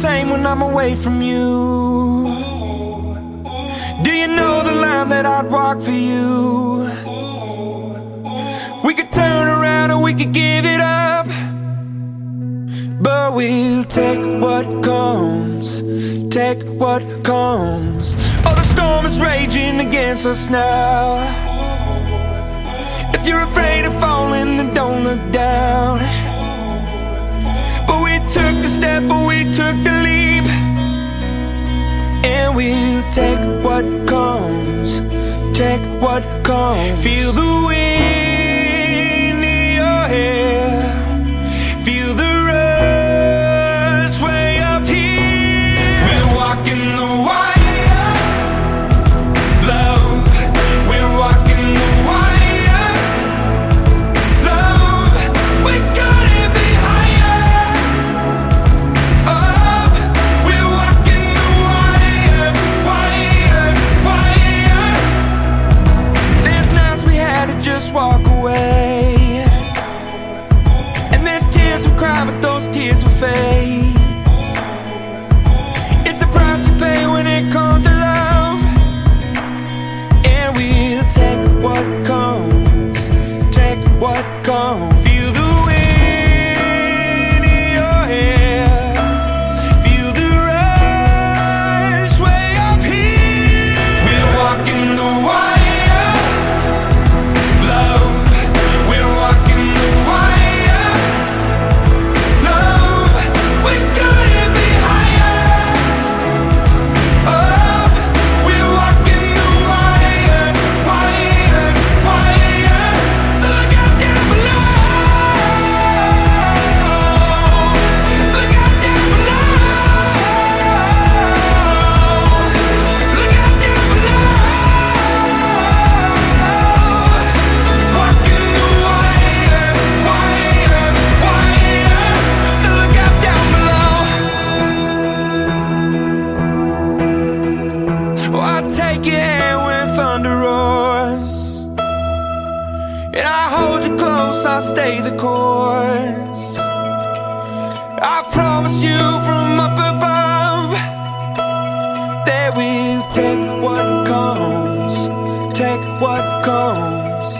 same when I'm away from you. Do you know the line that I'd walk for you? We could turn around or we could give it up. But we'll take what comes, take what comes. Oh, the storm is raging against us now. If you're afraid of falling, we'll take what comes, take what comes. Feel the wind walk away, roars, and I hold you close. I stay the course. I promise you from up above that we'll take what comes, take what comes,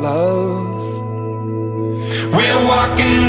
love. We're walking